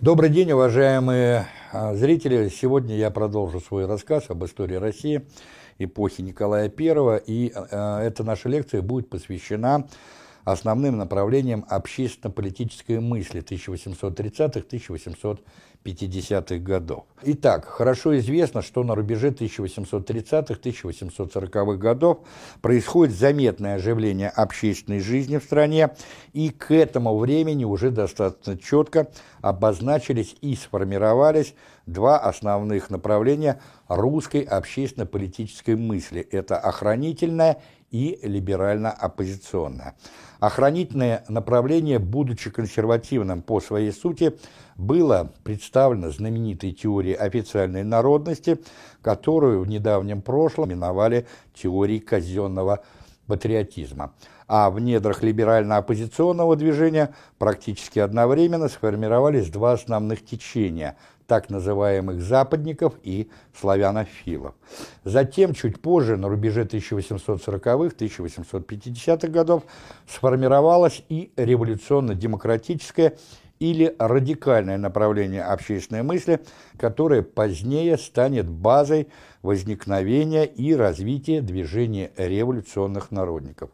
Добрый день, уважаемые а, зрители. Сегодня я продолжу свой рассказ об истории России эпохи Николая I, и а, эта наша лекция будет посвящена основным направлениям общественно-политической мысли 1830-1850-х 50-х годов. Итак, хорошо известно, что на рубеже 1830-1840-х годов происходит заметное оживление общественной жизни в стране, и к этому времени уже достаточно четко обозначились и сформировались два основных направления русской общественно-политической мысли. Это охранительная и либерально-оппозиционная. Охранительное направление, будучи консервативным по своей сути, было представлено знаменитой теорией официальной народности, которую в недавнем прошлом именовали теорией казенного патриотизма. А в недрах либерально-оппозиционного движения практически одновременно сформировались два основных течения – так называемых западников и славянофилов. Затем, чуть позже, на рубеже 1840-х, 1850-х годов, сформировалось и революционно-демократическое или радикальное направление общественной мысли, которое позднее станет базой возникновения и развития движения революционных народников.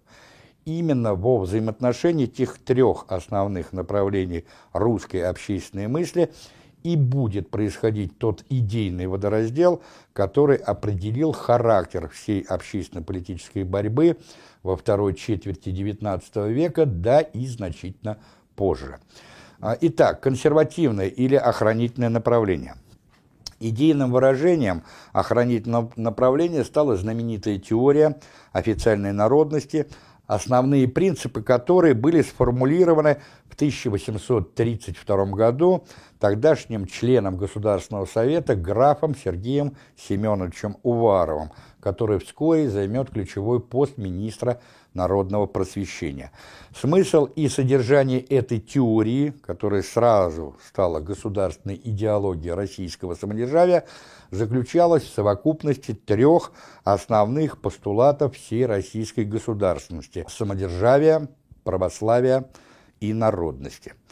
Именно во взаимоотношении тех трех основных направлений русской общественной мысли – и будет происходить тот идейный водораздел, который определил характер всей общественно-политической борьбы во второй четверти XIX века, да и значительно позже. А, итак, консервативное или охранительное направление. Идейным выражением охранительного направления стала знаменитая теория официальной народности, основные принципы которой были сформулированы в 1832 году тогдашним членом Государственного совета графом Сергеем Семеновичем Уваровым, который вскоре займет ключевой пост министра народного просвещения. Смысл и содержание этой теории, которая сразу стала государственной идеологией российского самодержавия, заключалась в совокупности трех основных постулатов всей российской государственности – самодержавия, православия и народности –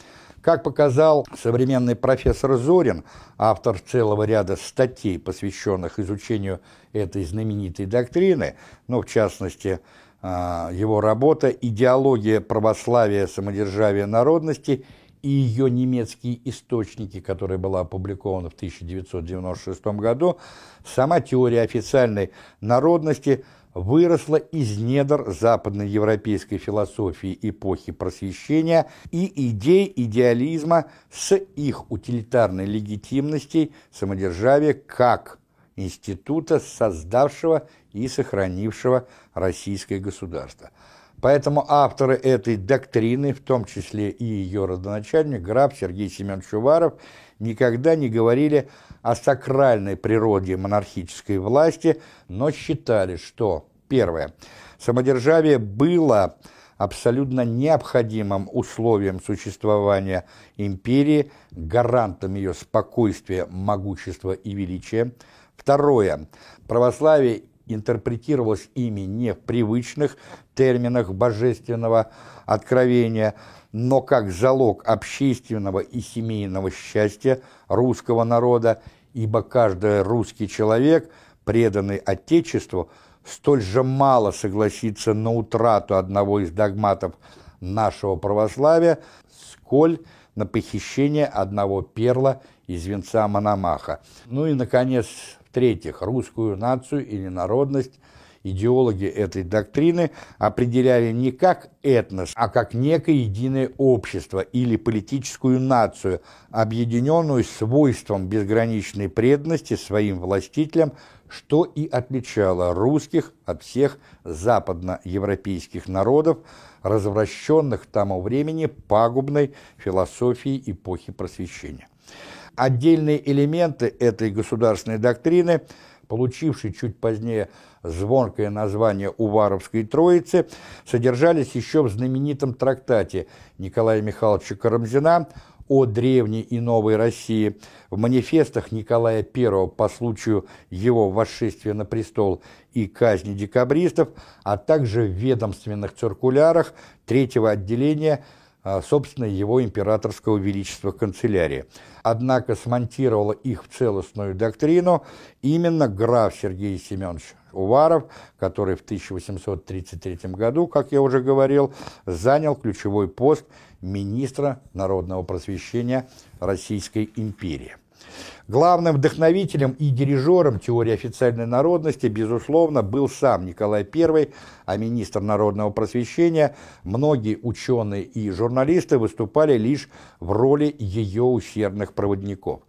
как показал современный профессор Зорин, автор целого ряда статей, посвященных изучению этой знаменитой доктрины, ну, в частности, его работа «Идеология православия, самодержавия, народности» и ее немецкие источники, которая была опубликована в 1996 году, сама теория официальной народности – выросла из недр западноевропейской философии эпохи просвещения и идей идеализма с их утилитарной легитимностью самодержавия как института, создавшего и сохранившего российское государство. Поэтому авторы этой доктрины, в том числе и ее родоначальник, граф Сергей Семенович Уваров, никогда не говорили о сакральной природе монархической власти, но считали, что, первое, самодержавие было абсолютно необходимым условием существования империи, гарантом ее спокойствия, могущества и величия. Второе, православие интерпретировалось ими не в привычных терминах божественного откровения, но как залог общественного и семейного счастья русского народа, ибо каждый русский человек, преданный Отечеству, столь же мало согласится на утрату одного из догматов нашего православия, сколь на похищение одного перла из венца Мономаха. Ну и, наконец, в-третьих, русскую нацию или народность – идеологи этой доктрины определяли не как этнос, а как некое единое общество или политическую нацию, объединенную свойством безграничной преданности своим властителям, что и отличало русских от всех западноевропейских народов, развращенных к тому времени пагубной философией эпохи просвещения. Отдельные элементы этой государственной доктрины, получившей чуть позднее звонкое название Уваровской Троицы, содержались еще в знаменитом трактате Николая Михайловича Карамзина о древней и новой России, в манифестах Николая I по случаю его восшествия на престол и казни декабристов, а также в ведомственных циркулярах третьего отделения собственно, его императорского величества канцелярия. Однако смонтировала их в целостную доктрину именно граф Сергей Семенович Уваров, который в 1833 году, как я уже говорил, занял ключевой пост министра народного просвещения Российской империи. Главным вдохновителем и дирижером теории официальной народности, безусловно, был сам Николай I, а министр народного просвещения, многие ученые и журналисты выступали лишь в роли ее усердных проводников.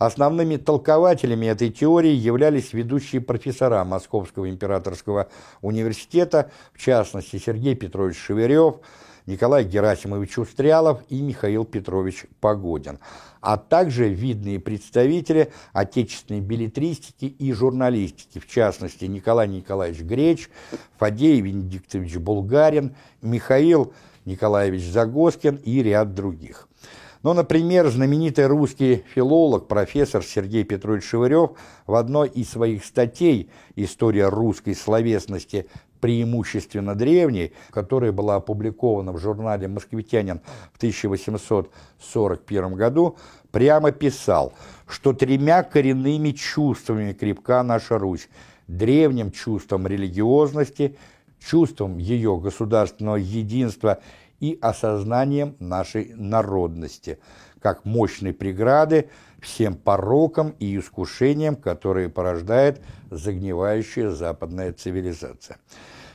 Основными толкователями этой теории являлись ведущие профессора Московского императорского университета, в частности Сергей Петрович Шеверев, Николай Герасимович Устрялов и Михаил Петрович Погодин, а также видные представители отечественной билетристики и журналистики, в частности Николай Николаевич Греч, Фадей Венедиктович Булгарин, Михаил Николаевич Загоскин и ряд других. Но, например, знаменитый русский филолог, профессор Сергей Петрович Шевырев в одной из своих статей «История русской словесности преимущественно древней, которая была опубликована в журнале «Москвитянин» в 1841 году, прямо писал, что тремя коренными чувствами крепка наша Русь – древним чувством религиозности, чувством ее государственного единства и осознанием нашей народности, как мощной преграды всем порокам и искушениям, которые порождает загнивающая западная цивилизация.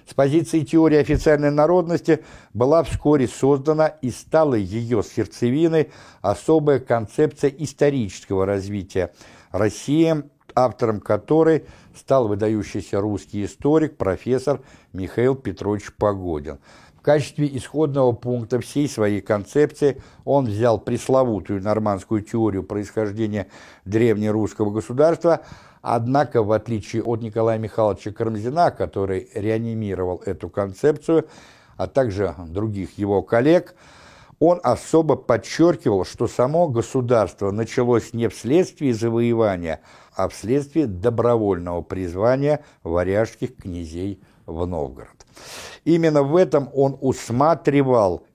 С позиции теории официальной народности была вскоре создана и стала ее сердцевиной особая концепция исторического развития России, автором которой стал выдающийся русский историк, профессор Михаил Петрович Погодин. Качестве исходного пункта всей своей концепции он взял пресловутую нормандскую теорию происхождения древнерусского государства, Однако, в отличие от Николая Михайловича Карамзина, который реанимировал эту концепцию, а также других его коллег, он особо подчеркивал, что само государство началось не вследствие завоевания, а вследствие добровольного призвания варяжских князей в Новгород. Именно в этом он усматривал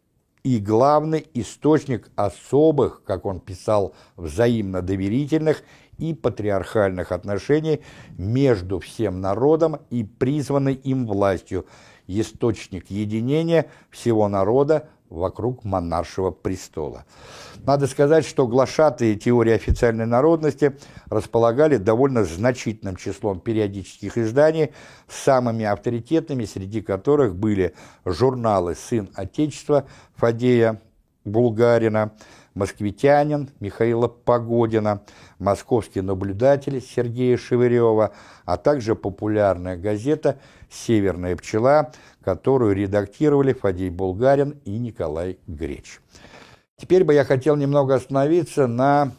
и главный источник особых, как он писал, взаимно доверительных и патриархальных отношений между всем народом и призванной им властью, источник единения всего народа вокруг монаршего престола. Надо сказать, что глашатые теории официальной народности располагали довольно значительным числом периодических изданий, самыми авторитетными среди которых были журналы «Сын Отечества» Фадея Булгарина, москвитянин Михаила Погодина, московский наблюдатель Сергея Шевырева, а также популярная газета «Северная пчела», которую редактировали Фадей Булгарин и Николай Греч. Теперь бы я хотел немного остановиться на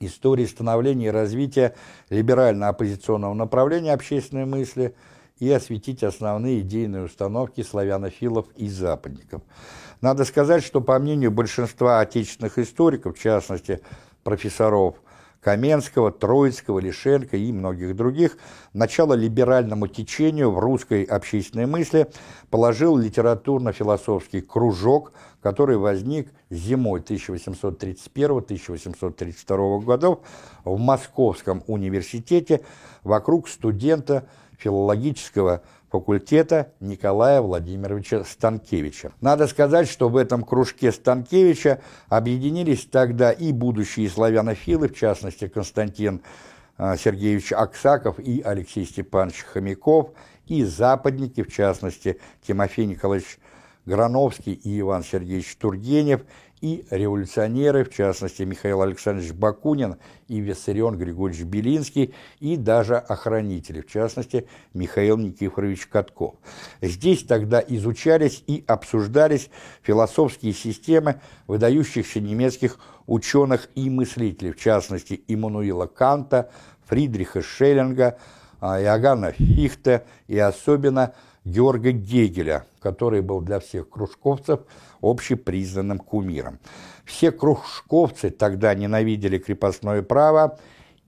истории становления и развития либерально-оппозиционного направления общественной мысли и осветить основные идейные установки славянофилов и западников – надо сказать, что по мнению большинства отечественных историков, в частности профессоров Каменского, Троицкого, Лишенко и многих других, начало либеральному течению в русской общественной мысли положил литературно-философский кружок, который возник зимой 1831-1832 годов в Московском университете вокруг студента филологического факультета Николая Владимировича Станкевича. Надо сказать, что в этом кружке Станкевича объединились тогда и будущие славянофилы, в частности Константин а, Сергеевич Аксаков и Алексей Степанович Хомяков, и западники, в частности Тимофей Николаевич Грановский и Иван Сергеевич Тургенев, и революционеры, в частности Михаил Александрович Бакунин и Виссарион Григорьевич Белинский, и даже охранители, в частности Михаил Никифорович Катков. Здесь тогда изучались и обсуждались философские системы выдающихся немецких ученых и мыслителей, в частности Иммануила Канта, Фридриха Шеллинга, Иоганна Фихте и особенно Георга Гегеля, который был для всех кружковцев общепризнанным кумиром. Все кружковцы тогда ненавидели крепостное право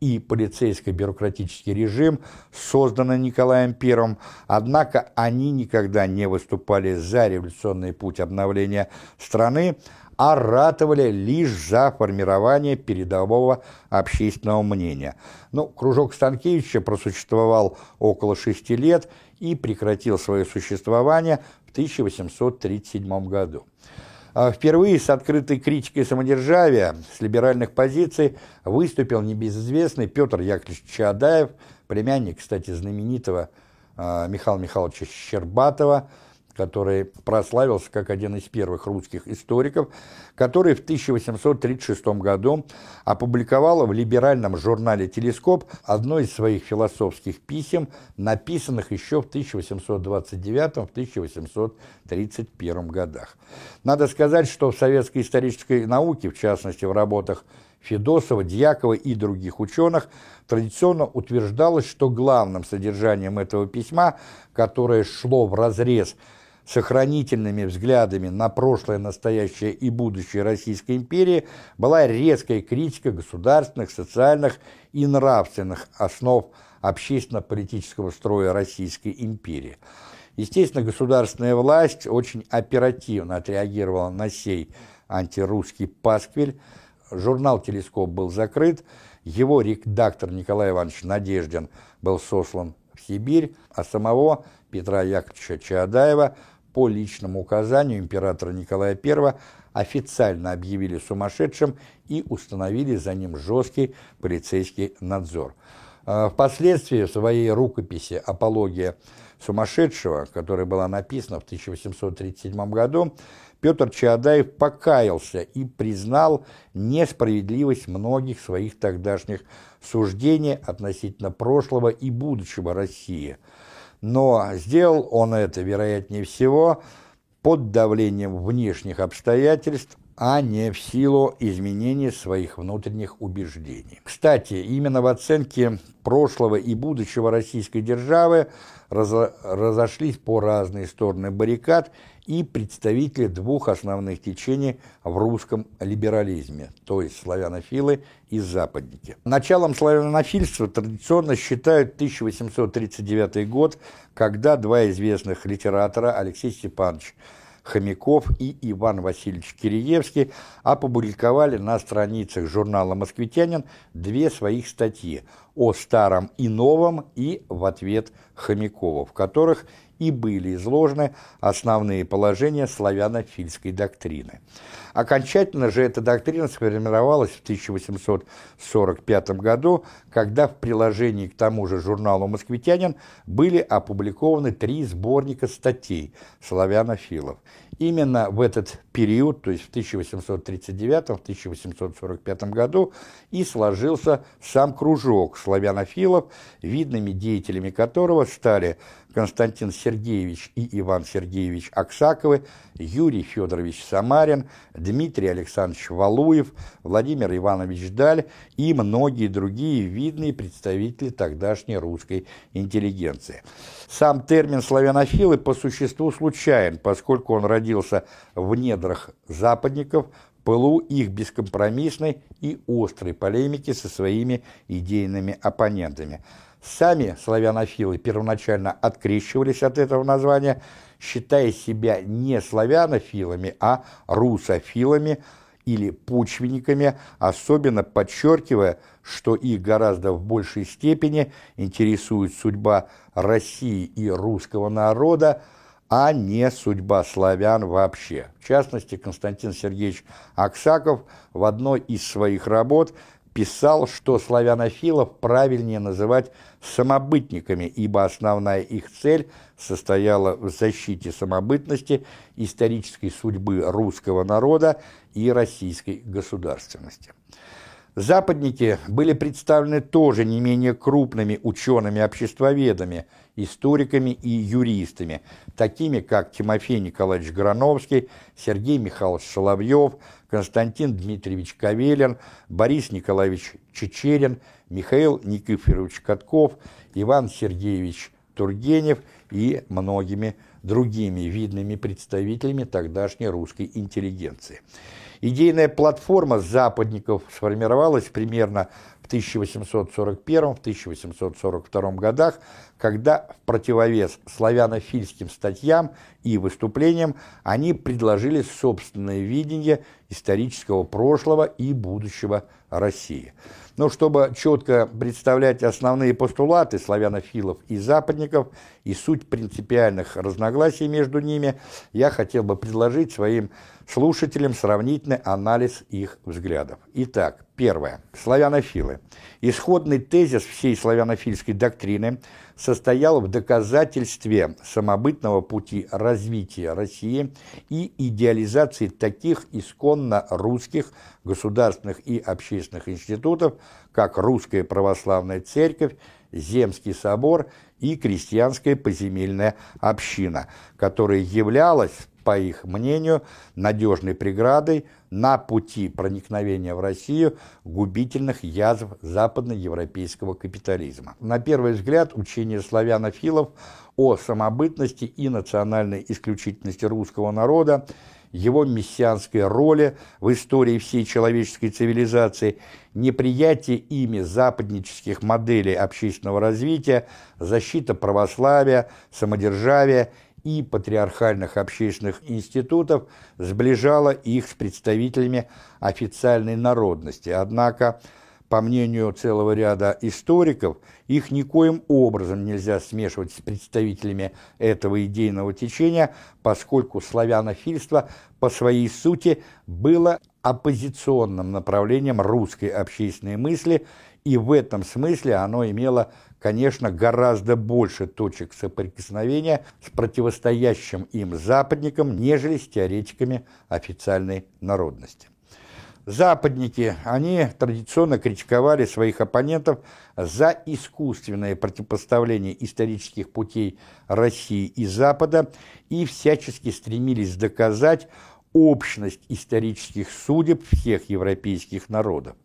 и полицейско-бюрократический режим, созданный Николаем I, однако они никогда не выступали за революционный путь обновления страны, ратовали лишь за формирование передового общественного мнения. Ну, кружок Станкевича просуществовал около шести лет и прекратил свое существование в 1837 году. А впервые с открытой критикой самодержавия с либеральных позиций выступил небезызвестный Петр Яковлевич Чадаев, племянник, кстати, знаменитого а, Михаила Михайловича Щербатова, который прославился как один из первых русских историков, который в 1836 году опубликовал в либеральном журнале «Телескоп» одно из своих философских писем, написанных еще в 1829-1831 годах. Надо сказать, что в советской исторической науке, в частности в работах Федосова, Дьякова и других ученых, традиционно утверждалось, что главным содержанием этого письма, которое шло вразрез сохранительными взглядами на прошлое, настоящее и будущее Российской империи была резкая критика государственных, социальных и нравственных основ общественно-политического строя Российской империи. Естественно, государственная власть очень оперативно отреагировала на сей антирусский пасквиль. Журнал «Телескоп» был закрыт, его редактор Николай Иванович Надеждин был сослан в Сибирь, а самого Петра Яковлевича Чаадаева по личному указанию императора Николая I официально объявили сумасшедшим и установили за ним жесткий полицейский надзор. А, впоследствии в своей рукописи «Апология сумасшедшего», которая была написана в 1837 году, Петр Чаадаев покаялся и признал несправедливость многих своих тогдашних суждений относительно прошлого и будущего России – но сделал он это, вероятнее всего, под давлением внешних обстоятельств, а не в силу изменения своих внутренних убеждений. Кстати, именно в оценке прошлого и будущего российской державы разошлись по разные стороны баррикад и представители двух основных течений в русском либерализме, то есть славянофилы и западники. Началом славянофильства традиционно считают 1839 год, когда два известных литератора Алексей Степанович Хомяков и Иван Васильевич Киреевский опубликовали на страницах журнала «Москвитянин» две своих статьи о старом и новом и в ответ Хомякова, в которых и были изложены основные положения славянофильской доктрины. Окончательно же эта доктрина сформировалась в 1845 году, когда в приложении к тому же журналу «Москвитянин» были опубликованы три сборника статей славянофилов. Именно в этот период, то есть в 1839-1845 году, и сложился сам кружок славянофилов, видными деятелями которого стали Константин Сергеевич и Иван Сергеевич Аксаковы, Юрий Федорович Самарин, Дмитрий Александрович Валуев, Владимир Иванович Даль и многие другие видные представители тогдашней русской интеллигенции. Сам термин «славянофилы» по существу случайен, поскольку он родился в недрах западников, пылу их бескомпромиссной и острой полемики со своими идейными оппонентами – Сами славянофилы первоначально открещивались от этого названия, считая себя не славянофилами, а русофилами или пучвенниками, особенно подчеркивая, что их гораздо в большей степени интересует судьба России и русского народа, а не судьба славян вообще. В частности, Константин Сергеевич Аксаков в одной из своих работ писал, что славянофилов правильнее называть самобытниками, ибо основная их цель состояла в защите самобытности, исторической судьбы русского народа и российской государственности. Западники были представлены тоже не менее крупными учеными-обществоведами, историками и юристами, такими как Тимофей Николаевич Грановский, Сергей Михайлович Соловьев, Константин Дмитриевич Кавелин, Борис Николаевич Чечерин, Михаил Никифорович Катков, Иван Сергеевич Тургенев и многими другими видными представителями тогдашней русской интеллигенции. Идейная платформа западников сформировалась примерно в 1841-1842 годах, когда в противовес славянофильским статьям и выступлениям они предложили собственное видение исторического прошлого и будущего России. Но чтобы четко представлять основные постулаты славянофилов и западников и суть принципиальных разногласий между ними, я хотел бы предложить своим слушателям сравнительный анализ их взглядов. Итак, первое. Славянофилы. Исходный тезис всей славянофильской доктрины состоял в доказательстве самобытного пути развития России и идеализации таких исконно русских государственных и общественных институтов, как Русская Православная Церковь, Земский собор и крестьянская поземельная община, которая являлась по их мнению, надежной преградой на пути проникновения в Россию губительных язв западноевропейского капитализма. На первый взгляд, учение славянофилов о самобытности и национальной исключительности русского народа его мессианской роли в истории всей человеческой цивилизации, неприятие ими западнических моделей общественного развития, защита православия, самодержавия и патриархальных общественных институтов сближала их с представителями официальной народности. Однако, по мнению целого ряда историков, их никоим образом нельзя смешивать с представителями этого идейного течения, поскольку славянофильство по своей сути было оппозиционным направлением русской общественной мысли, и в этом смысле оно имело конечно, гораздо больше точек соприкосновения с противостоящим им западникам, нежели с теоретиками официальной народности. Западники, они традиционно критиковали своих оппонентов за искусственное противопоставление исторических путей России и Запада и всячески стремились доказать общность исторических судеб всех европейских народов.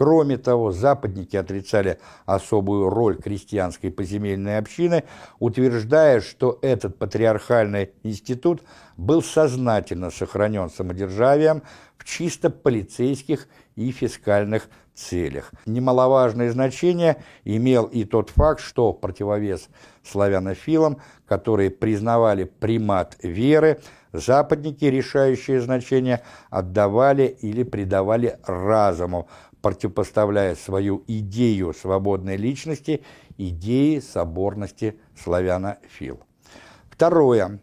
Кроме того, западники отрицали особую роль крестьянской поземельной общины, утверждая, что этот патриархальный институт был сознательно сохранен самодержавием в чисто полицейских и фискальных целях. Немаловажное значение имел и тот факт, что противовес славянофилам, которые признавали примат веры, западники решающее значение отдавали или придавали разуму, противопоставляя свою идею свободной личности идее соборности славянофил. Второе.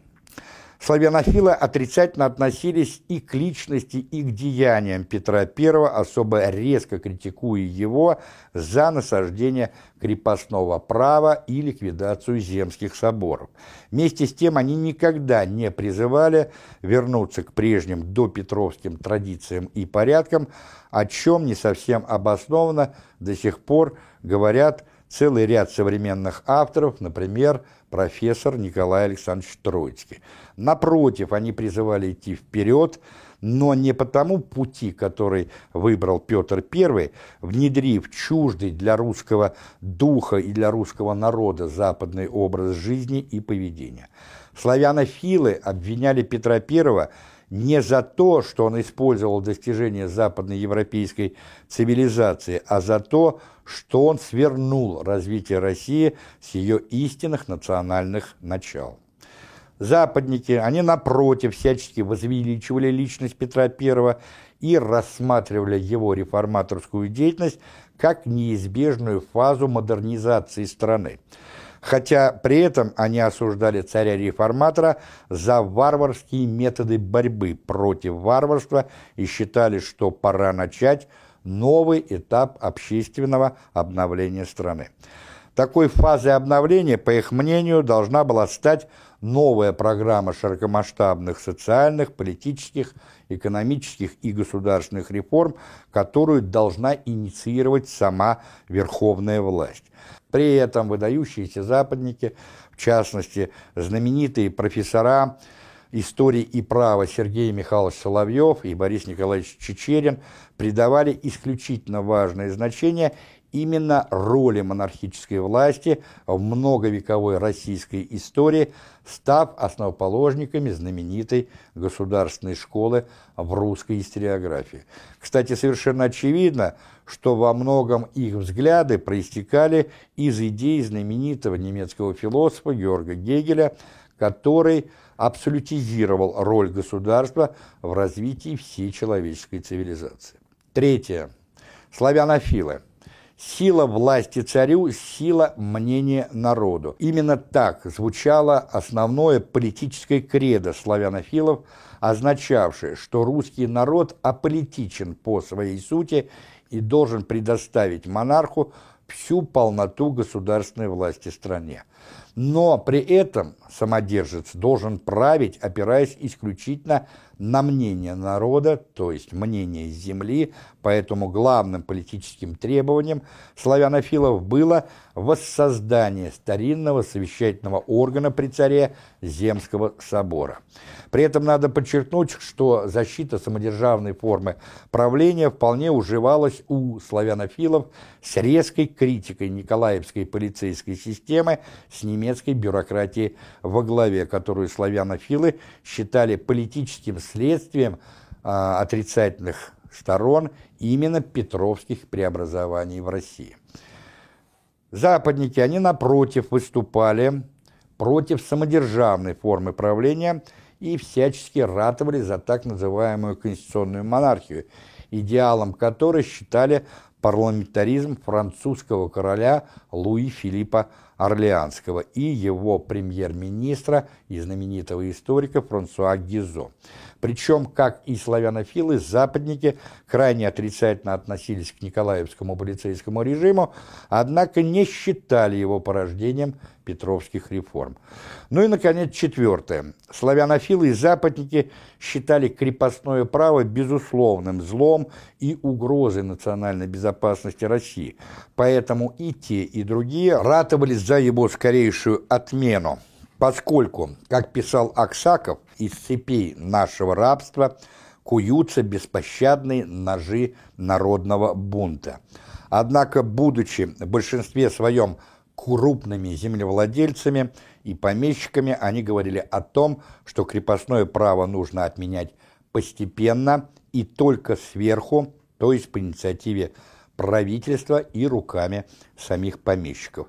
Славянофилы отрицательно относились и к личности, и к деяниям Петра I, особо резко критикуя его за насаждение крепостного права и ликвидацию земских соборов. Вместе с тем они никогда не призывали вернуться к прежним допетровским традициям и порядкам, о чем не совсем обоснованно до сих пор говорят целый ряд современных авторов, например, профессор Николай Александрович Троицкий. Напротив, они призывали идти вперед, но не по тому пути, который выбрал Петр I, внедрив чуждый для русского духа и для русского народа западный образ жизни и поведения. Славянофилы обвиняли Петра I не за то, что он использовал достижения западноевропейской цивилизации, а за то, что он свернул развитие России с ее истинных национальных начал. Западники, они напротив всячески возвеличивали личность Петра I и рассматривали его реформаторскую деятельность как неизбежную фазу модернизации страны хотя при этом они осуждали царя-реформатора за варварские методы борьбы против варварства и считали, что пора начать новый этап общественного обновления страны. Такой фазой обновления, по их мнению, должна была стать новая программа широкомасштабных социальных, политических, экономических и государственных реформ, которую должна инициировать сама верховная власть. При этом выдающиеся западники, в частности, знаменитые профессора истории и права Сергей Михайлович Соловьев и Борис Николаевич Чечерин придавали исключительно важное значение именно роли монархической власти в многовековой российской истории, став основоположниками знаменитой государственной школы в русской историографии. Кстати, совершенно очевидно, что во многом их взгляды проистекали из идей знаменитого немецкого философа Георга Гегеля, который абсолютизировал роль государства в развитии всей человеческой цивилизации. Третье. Славянофилы. Сила власти царю, сила мнения народу. Именно так звучало основное политическое кредо славянофилов, означавшее, что русский народ аполитичен по своей сути и должен предоставить монарху всю полноту государственной власти стране. Но при этом самодержец должен править, опираясь исключительно мнение народа, то есть мнение земли, поэтому главным политическим требованием славянофилов было воссоздание старинного совещательного органа при царе Земского собора. При этом надо подчеркнуть, что защита самодержавной формы правления вполне уживалась у славянофилов с резкой критикой Николаевской полицейской системы с немецкой бюрократией во главе, которую славянофилы считали политическим следствием а, отрицательных сторон именно петровских преобразований в России. Западники, они напротив выступали против самодержавной формы правления и всячески ратовали за так называемую конституционную монархию, идеалом которой считали парламентаризм французского короля Луи Филиппа Орлеанского и его премьер-министра и знаменитого историка Франсуа Гизо. Причем, как и славянофилы, западники крайне отрицательно относились к Николаевскому полицейскому режиму, однако не считали его порождением петровских реформ. Ну и, наконец, четвертое. Славянофилы и западники считали крепостное право безусловным злом и угрозой национальной безопасности России, поэтому и те, и другие ратовали его скорейшую отмену поскольку, как писал Аксаков, из цепей нашего рабства куются беспощадные ножи народного бунта. Однако, будучи в большинстве своем крупными землевладельцами и помещиками, они говорили о том, что крепостное право нужно отменять постепенно и только сверху, то есть по инициативе правительства и руками самих помещиков.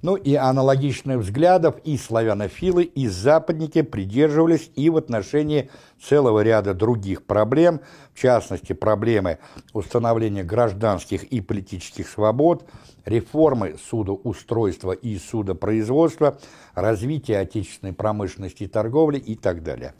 Ну и аналогичных взглядов и славянофилы, и западники придерживались и в отношении целого ряда других проблем, в частности, проблемы установления гражданских и политических свобод, реформы судоустройства и судопроизводства, развития отечественной промышленности и торговли и так далее.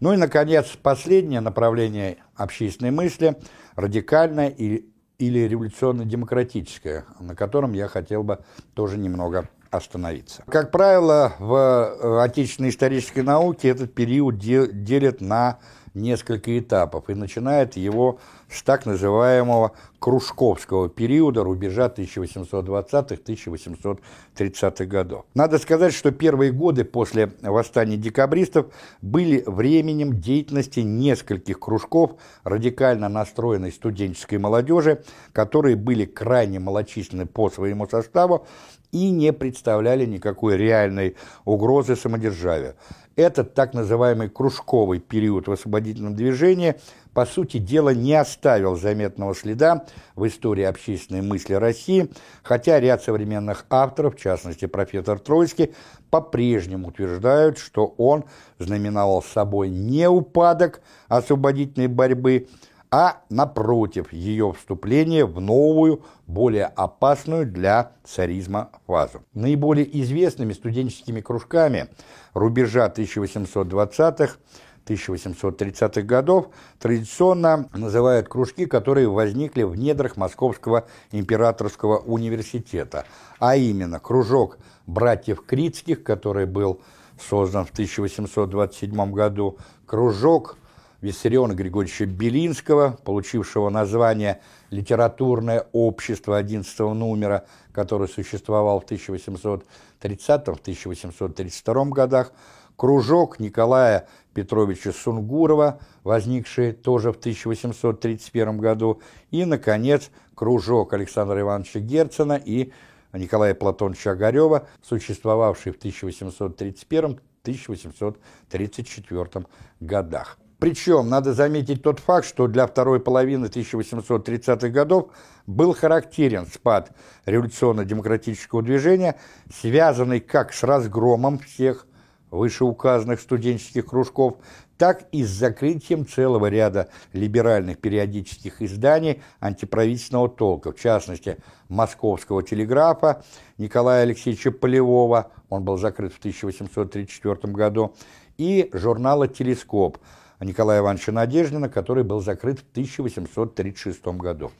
Ну и, наконец, последнее направление общественной мысли – радикальное и или революционно-демократическое, на котором я хотел бы тоже немного остановиться. Как правило, в э, отечественной исторической науке этот период делят на несколько этапов и начинает его с так называемого кружковского периода рубежа 1820-1830-х годов. Надо сказать, что первые годы после восстания декабристов были временем деятельности нескольких кружков радикально настроенной студенческой молодежи, которые были крайне малочисленны по своему составу и не представляли никакой реальной угрозы самодержавия. Этот так называемый кружковый период в освободительном движении, по сути дела, не оставил заметного следа в истории общественной мысли России, хотя ряд современных авторов, в частности профессор Тройский, по-прежнему утверждают, что он знаменовал собой не упадок освободительной борьбы, а, напротив, ее вступление в новую, более опасную для царизма фазу. Наиболее известными студенческими кружками рубежа 1820-х 1830-х годов традиционно называют кружки, которые возникли в недрах Московского императорского университета, а именно кружок братьев Критских, который был создан в 1827 году, кружок Виссариона Григорьевича Белинского, получившего название «Литературное общество» 11 номера, который существовал в 1830-1832 годах, кружок Николая Петровича Сунгурова, возникший тоже в 1831 году, и, наконец, кружок Александра Ивановича Герцена и Николая Платоновича Огарева, существовавший в 1831-1834 годах. Причем надо заметить тот факт, что для второй половины 1830-х годов был характерен спад революционно-демократического движения, связанный как с разгромом всех вышеуказанных студенческих кружков, так и с закрытием целого ряда либеральных периодических изданий антиправительственного толка, в частности, «Московского телеграфа» Николая Алексеевича Полевого, он был закрыт в 1834 году, и журнала «Телескоп» Николая Ивановича Надеждина, который был закрыт в 1836 году.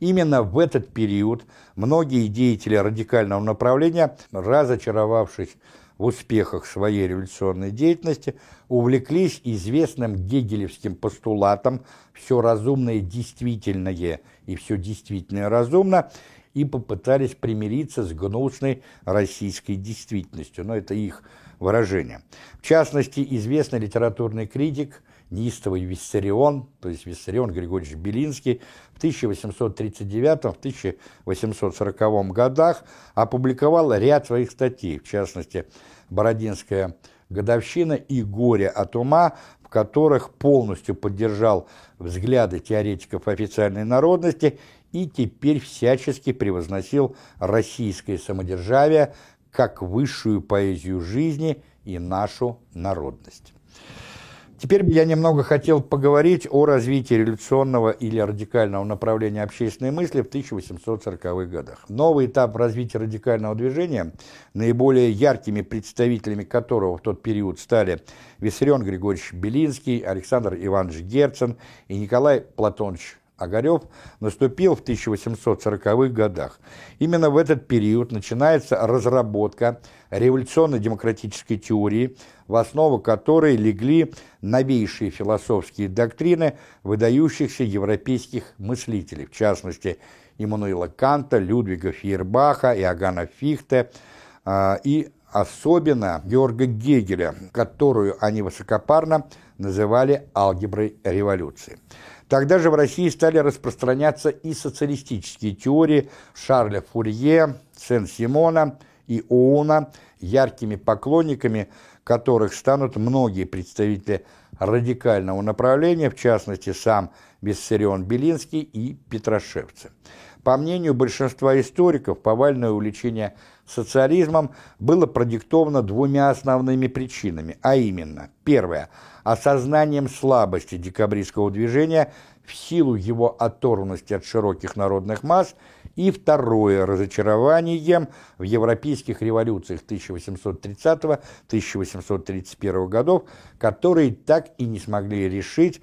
Именно в этот период многие деятели радикального направления, разочаровавшись в успехах своей революционной деятельности, увлеклись известным гегелевским постулатом «все разумное действительное и все действительное разумно» и попытались примириться с гнусной российской действительностью. Но это их выражение. В частности, известный литературный критик неистовый Виссарион, то есть Виссарион Григорьевич Белинский, в 1839-1840 годах опубликовал ряд своих статей, в частности, «Бородинская годовщина» и «Горе от ума», в которых полностью поддержал взгляды теоретиков официальной народности и теперь всячески превозносил российское самодержавие как высшую поэзию жизни и нашу народность. Теперь я немного хотел поговорить о развитии революционного или радикального направления общественной мысли в 1840-х годах. Новый этап развития радикального движения, наиболее яркими представителями которого в тот период стали Виссарион Григорьевич Белинский, Александр Иванович Герцен и Николай Платонович Огарев наступил в 1840-х годах. Именно в этот период начинается разработка революционно-демократической теории, в основу которой легли новейшие философские доктрины выдающихся европейских мыслителей, в частности, Иммануила Канта, Людвига Фейербаха, Иоганна Фихте а, и особенно Георга Гегеля, которую они высокопарно называли алгеброй революции. Тогда же в России стали распространяться и социалистические теории Шарля Фурье, Сен-Симона и Оуна, яркими поклонниками которых станут многие представители радикального направления, в частности, сам Виссарион Белинский и Петрошевцы. По мнению большинства историков, повальное увлечение социализмом было продиктовано двумя основными причинами, а именно, первое – осознанием слабости декабристского движения в силу его оторванности от широких народных масс, и второе – разочарованием в европейских революциях 1830-1831 годов, которые так и не смогли решить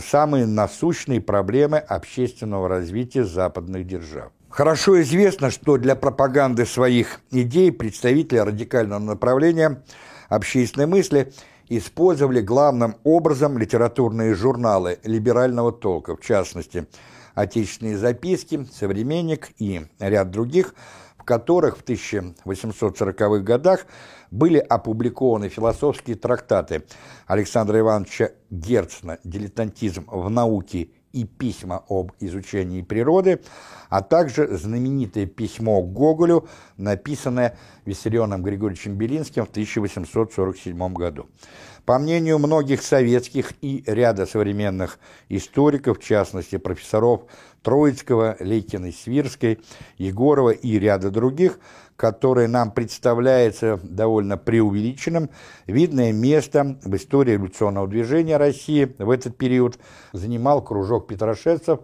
самые насущные проблемы общественного развития западных держав. Хорошо известно, что для пропаганды своих идей представители радикального направления общественной мысли – использовали главным образом литературные журналы либерального толка, в частности, «Отечественные записки», «Современник» и ряд других, в которых в 1840-х годах были опубликованы философские трактаты Александра Ивановича Герцена «Дилетантизм в науке и письма об изучении природы, а также знаменитое письмо Гоголю, написанное Виссарионом Григорьевичем Белинским в 1847 году. По мнению многих советских и ряда современных историков, в частности профессоров Троицкого, Лейкиной, Свирской, Егорова и ряда других, которое нам представляется довольно преувеличенным, видное место в истории революционного движения России в этот период занимал кружок петрошевцев,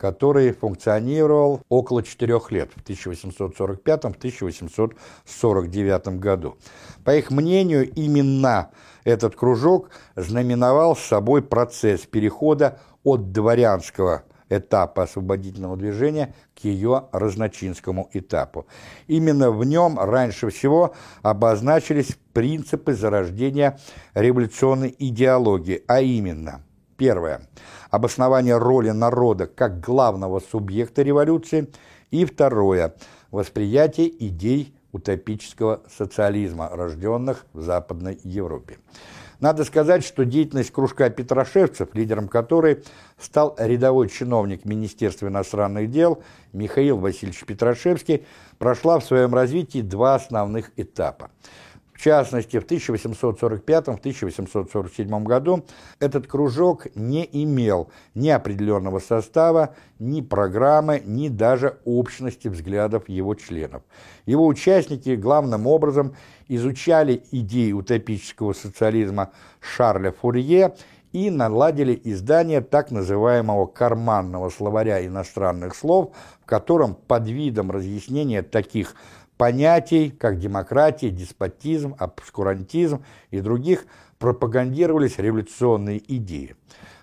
который функционировал около четырех лет, в 1845-1849 году. По их мнению, именно этот кружок знаменовал собой процесс перехода от дворянского этапа освободительного движения к ее разночинскому этапу. Именно в нем раньше всего обозначились принципы зарождения революционной идеологии, а именно, первое, обоснование роли народа как главного субъекта революции, и второе, восприятие идей утопического социализма, рожденных в Западной Европе. Надо сказать, что деятельность кружка петрошевцев, лидером которой стал рядовой чиновник Министерства иностранных дел Михаил Васильевич Петрошевский, прошла в своем развитии два основных этапа. В частности, в 1845-1847 году этот кружок не имел ни определенного состава, ни программы, ни даже общности взглядов его членов. Его участники главным образом изучали идеи утопического социализма Шарля Фурье и наладили издание так называемого карманного словаря иностранных слов, в котором под видом разъяснения таких понятий, как демократия, деспотизм, обскурантизм и других, пропагандировались революционные идеи.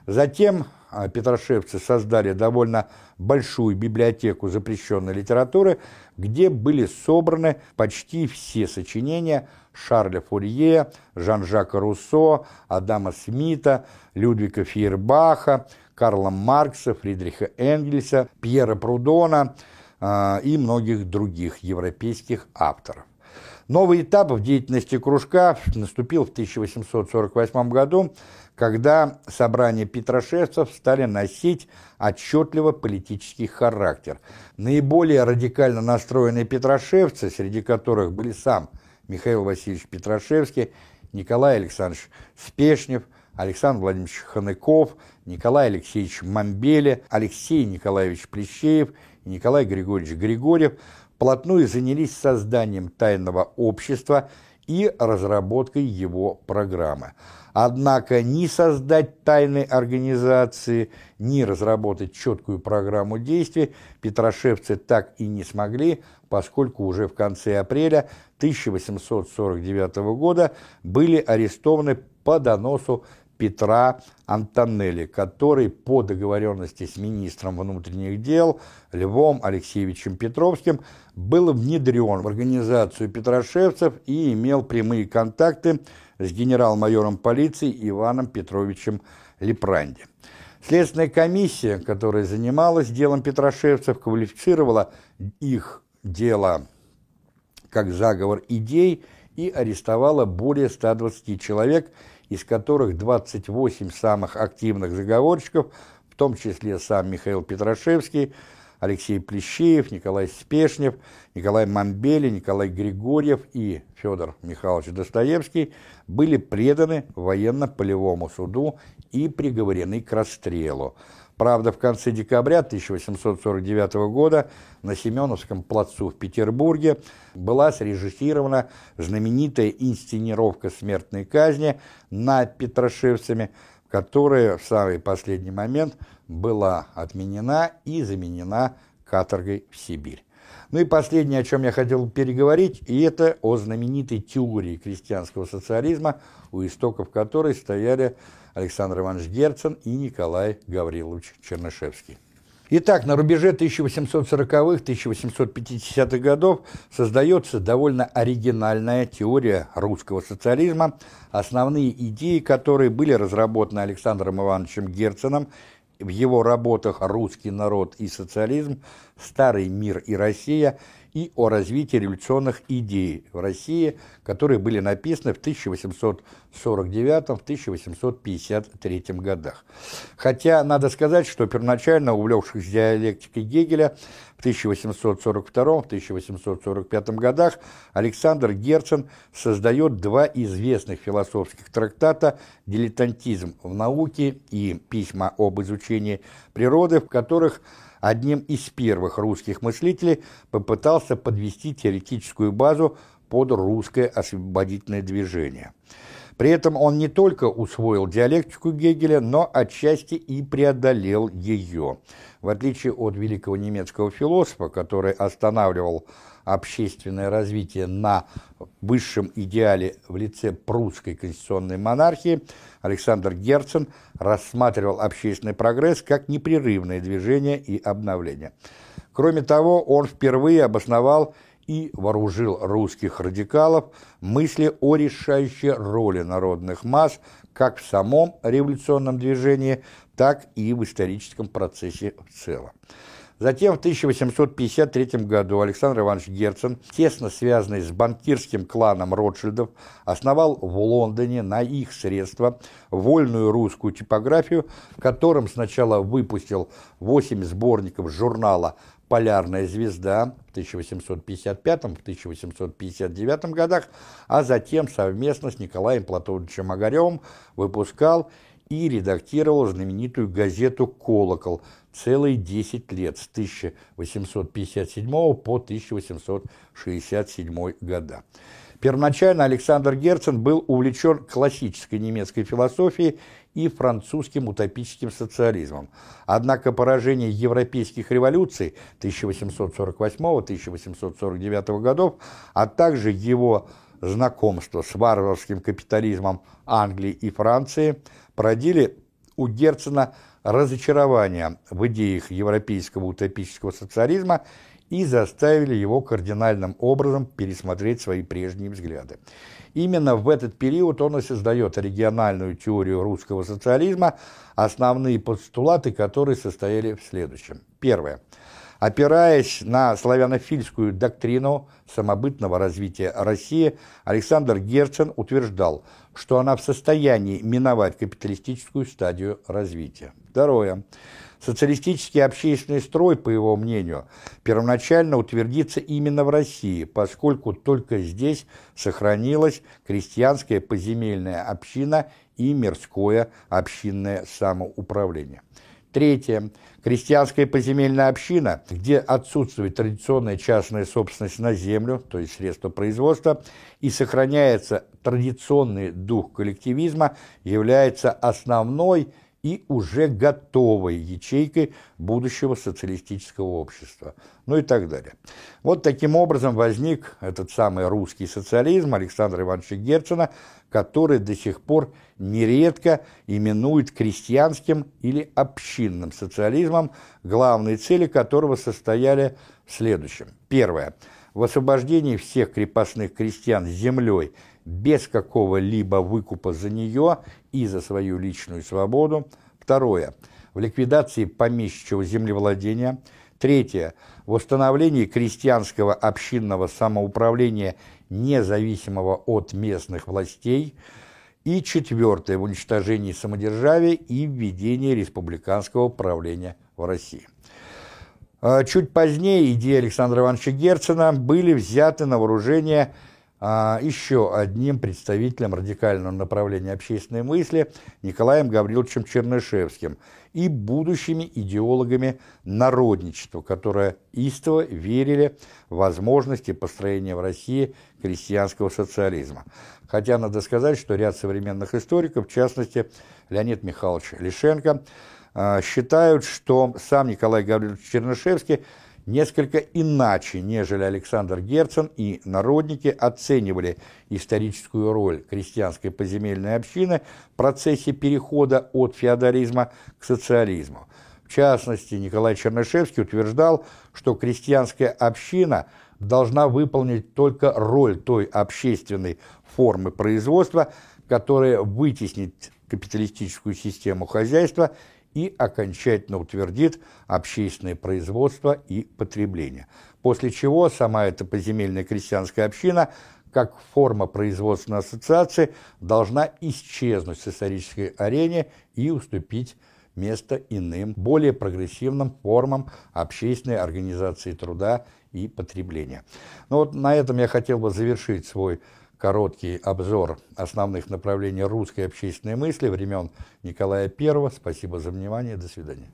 Затем а, петрошевцы создали довольно большую библиотеку запрещенной литературы, где были собраны почти все сочинения Шарля Фурье, Жан-Жака Руссо, Адама Смита, Людвига Фейербаха, Карла Маркса, Фридриха Энгельса, Пьера Прудона – и многих других европейских авторов. Новый этап в деятельности кружка наступил в 1848 году, когда собрания петрошевцев стали носить отчетливо политический характер. Наиболее радикально настроенные петрошевцы, среди которых были сам Михаил Васильевич Петрошевский, Николай Александрович Спешнев, Александр Владимирович Ханыков, Николай Алексеевич Мамбеле, Алексей Николаевич Плещеев Николай Григорьевич Григорьев вплотную занялись созданием тайного общества и разработкой его программы. Однако ни создать тайной организации, ни разработать четкую программу действий петрошевцы так и не смогли, поскольку уже в конце апреля 1849 года были арестованы по доносу Петра Антонелли, который по договоренности с министром внутренних дел Львом Алексеевичем Петровским был внедрен в организацию петрошевцев и имел прямые контакты с генерал-майором полиции Иваном Петровичем Лепранди. Следственная комиссия, которая занималась делом петрошевцев, квалифицировала их дело как заговор идей и арестовала более 120 человек – из которых 28 самых активных заговорщиков, в том числе сам Михаил Петрашевский, Алексей Плещеев, Николай Спешнев, Николай Мамбели, Николай Григорьев и Федор Михайлович Достоевский были преданы военно-полевому суду и приговорены к расстрелу. Правда, в конце декабря 1849 года на Семеновском плацу в Петербурге была срежиссирована знаменитая инсценировка смертной казни над Петрошевцами, которая в самый последний момент была отменена и заменена каторгой в Сибирь. Ну и последнее, о чем я хотел переговорить, и это о знаменитой теории крестьянского социализма, у истоков которой стояли Александр Иванович Герцен и Николай Гаврилович Чернышевский. Итак, на рубеже 1840-1850-х годов создается довольно оригинальная теория русского социализма, основные идеи которой были разработаны Александром Ивановичем Герценом в его работах «Русский народ и социализм», «Старый мир и Россия» и о развитии революционных идей в России, которые были написаны в 1849-1853 годах. Хотя надо сказать, что первоначально увлекшись диалектикой Гегеля в 1842-1845 годах Александр Герцен создает два известных философских трактата «Дилетантизм в науке» и «Письма об изучении природы», в которых одним из первых русских мыслителей попытался подвести теоретическую базу под русское освободительное движение. При этом он не только усвоил диалектику Гегеля, но отчасти и преодолел ее. В отличие от великого немецкого философа, который останавливал общественное развитие на высшем идеале в лице прусской конституционной монархии, Александр Герцен рассматривал общественный прогресс как непрерывное движение и обновление. Кроме того, он впервые обосновал и вооружил русских радикалов мысли о решающей роли народных масс как в самом революционном движении, так и в историческом процессе в целом. Затем в 1853 году Александр Иванович Герцен, тесно связанный с банкирским кланом Ротшильдов, основал в Лондоне на их средства вольную русскую типографию, в котором сначала выпустил 8 сборников журнала «Полярная звезда» в 1855-1859 годах, а затем совместно с Николаем Платоновичем Огаревым выпускал и редактировал знаменитую газету «Колокол» целые 10 лет, с 1857 по 1867 года. Первоначально Александр Герцен был увлечен классической немецкой философией и французским утопическим социализмом. Однако поражение европейских революций 1848-1849 годов, а также его знакомство с варварским капитализмом Англии и Франции породили у Герцена разочарование в идеях европейского утопического социализма и заставили его кардинальным образом пересмотреть свои прежние взгляды. Именно в этот период он и создает региональную теорию русского социализма, основные постулаты которой состояли в следующем. Первое. Опираясь на славянофильскую доктрину самобытного развития России, Александр Герцен утверждал, что она в состоянии миновать капиталистическую стадию развития. Второе. Социалистический общественный строй, по его мнению, первоначально утвердится именно в России, поскольку только здесь сохранилась крестьянская поземельная община и мирское общинное самоуправление. Третье. Крестьянская поземельная община, где отсутствует традиционная частная собственность на землю, то есть средства производства, и сохраняется традиционный дух коллективизма, является основной и уже готовой ячейкой будущего социалистического общества, ну и так далее. Вот таким образом возник этот самый русский социализм Александра Ивановича Герцена, который до сих пор нередко именует крестьянским или общинным социализмом, главные цели которого состояли в следующем. Первое. В освобождении всех крепостных крестьян землей без какого-либо выкупа за нее и за свою личную свободу. Второе. В ликвидации помещичьего землевладения. Третье. В установлении крестьянского общинного самоуправления, независимого от местных властей. И четвертое. В уничтожении самодержавия и введении республиканского правления в России. А чуть позднее идеи Александра Ивановича Герцена были взяты на вооружение еще одним представителем радикального направления общественной мысли Николаем Гавриловичем Чернышевским и будущими идеологами народничества, которые истово верили в возможности построения в России крестьянского социализма. Хотя надо сказать, что ряд современных историков, в частности Леонид Михайлович Лишенко, а, считают, что сам Николай Гаврилович Чернышевский – несколько иначе, нежели Александр Герцен и народники оценивали историческую роль крестьянской поземельной общины в процессе перехода от феодализма к социализму. В частности, Николай Чернышевский утверждал, что крестьянская община должна выполнить только роль той общественной формы производства, которая вытеснит капиталистическую систему хозяйства и окончательно утвердит общественное производство и потребление. После чего сама эта поземельная крестьянская община, как форма производственной ассоциации, должна исчезнуть с исторической арене и уступить место иным, более прогрессивным формам общественной организации труда и потребления. Ну вот на этом я хотел бы завершить свой короткий обзор основных направлений русской общественной мысли времен Николая I. Спасибо за внимание. До свидания.